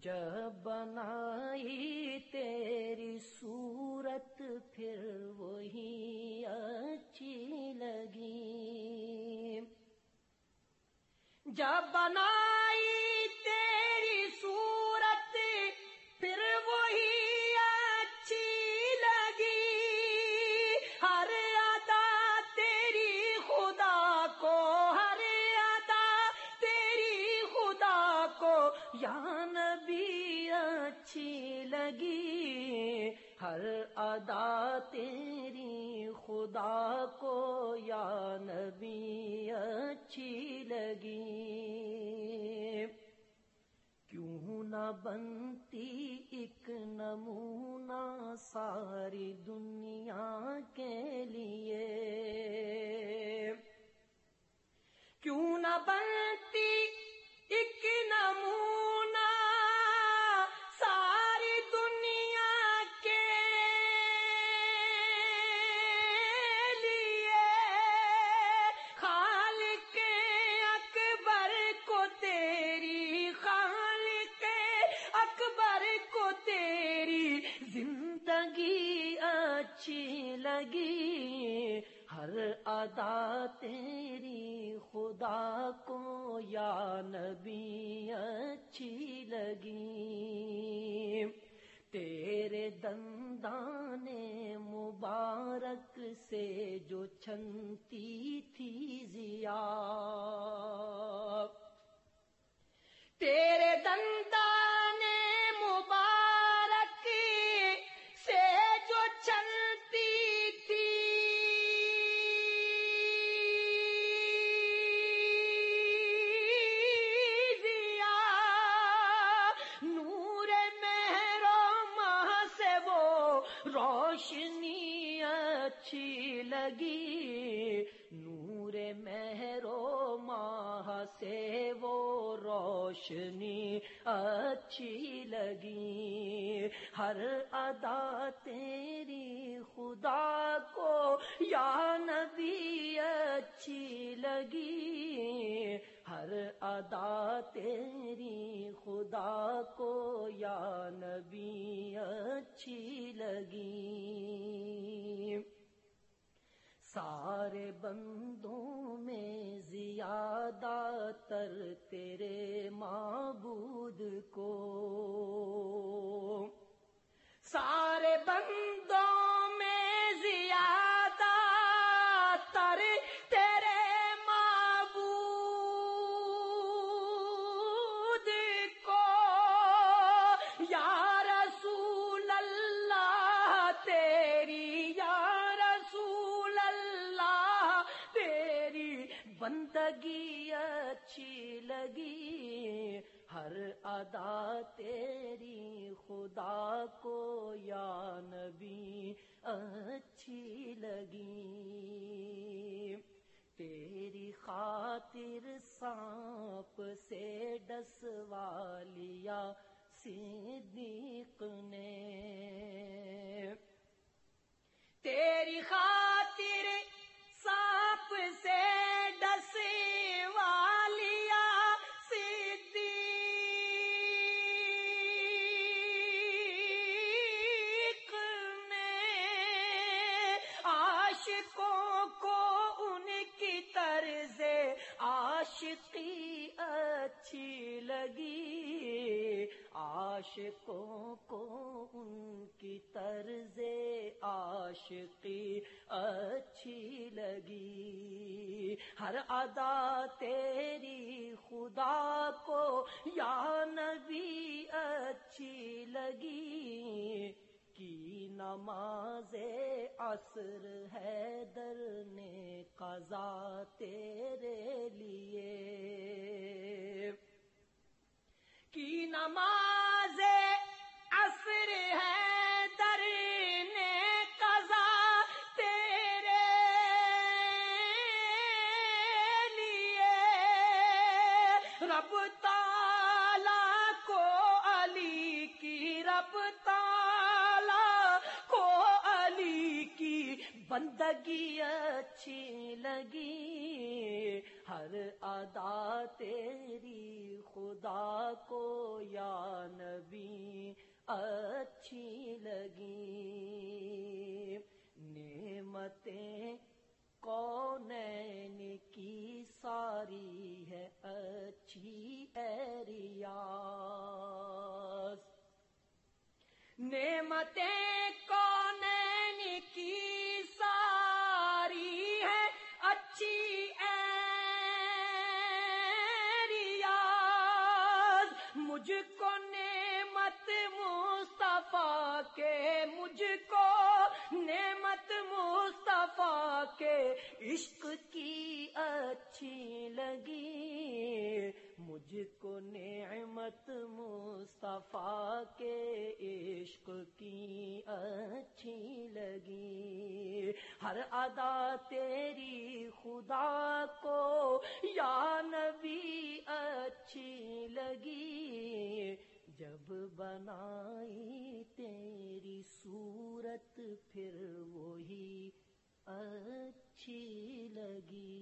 جب بنائی تیری صورت پھر وہی اچھی لگی۔ جب بنائی ادا تیری، خدا کو یا نبی اچھی لگی۔ کیوں نہ بنتی ایک نمونہ ساری دنیا ادا تیری خدا کو یا نبی اچھی لگی۔ تیرے دندان مبارک سے جو چھنتی تھی زیا تیرے دندان لگی۔ نور مہرو ماہ سے وہ روشنی اچھی لگی۔ ہر ادا تیری خدا کو یا نبی اچھی لگی۔ ہر ادا تیری خدا کو یا نبی اچھی لگی۔ سارے بندوں میں زیادہ تر تیرے معبود کو بندگی اچھی لگی، ہر ادا تیری خدا کو یا نبی اچھی لگی۔ تیری خاطر سانپ سے ڈس والیا صدیق عاشقی اچھی لگی۔ عاشقوں کو ان کی طرز عاشقی اچھی لگی۔ ہر ادا تیری خدا کو یا نبی اچھی لگی۔ کی نماز عصر ہے در نے قضا تیرے لیے کی نماز عصر ہے در نے قضا تیرے لیے رب تالا کو علی کی رب تالا بندگی اچھی لگی ہر ادا تیری خدا کو یا نبی اچھی لگی نعمتیں کون کی ساری ہے اچھی ہے ریاض نعمتیں کون نعمت مصطفیٰ کے، مجھ کو نعمت مصطفیٰ کے۔ عشق کی اچھی لگی، مجھ کو نعمت مصطفیٰ کے۔ عشق کی اچھی لگی، ہر ادا تیری اچھی لگی۔